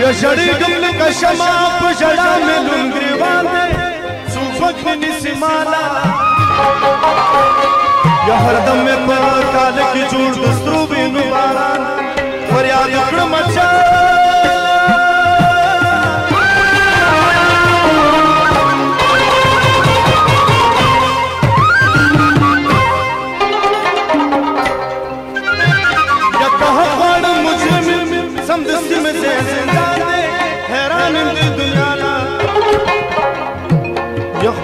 የሸሪግም ከሸማ ፕሸዳ ሜዱን ግሪባን ሱፈክን ሲማላ የህርደም የበቃ ልክ ጁር ድስትሩ ቢኑ ባራን ፈሪያድ ቅድመቻ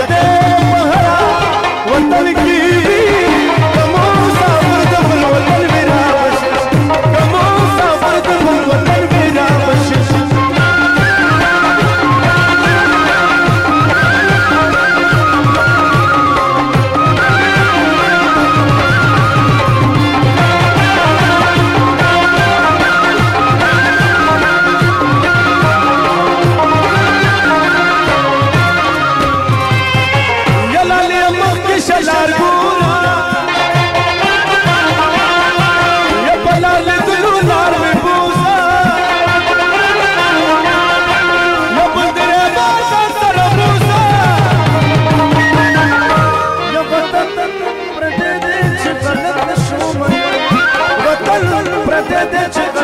గదే వతనికి te, te, te.